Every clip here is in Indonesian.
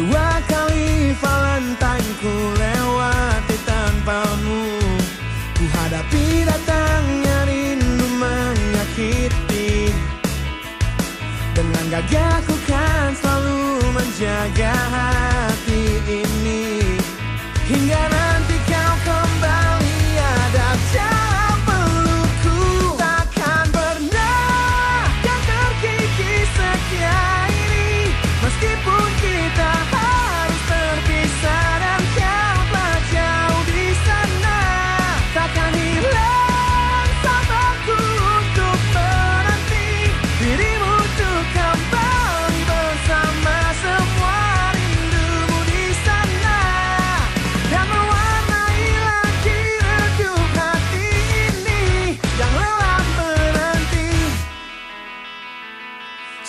Dua kali Valentine ku lewati tanpamu. Ku hadapi datangnya rindu menyakiti. Dengan gagah ku kan selalu menjaga hati ini. Hingga nanti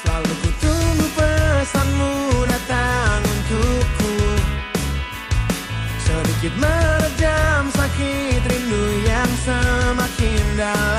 Selalu ku tunggu pesanmu datang untukku. Sedikit meredam sakit rindu yang semakin dalam.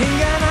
hingga nanti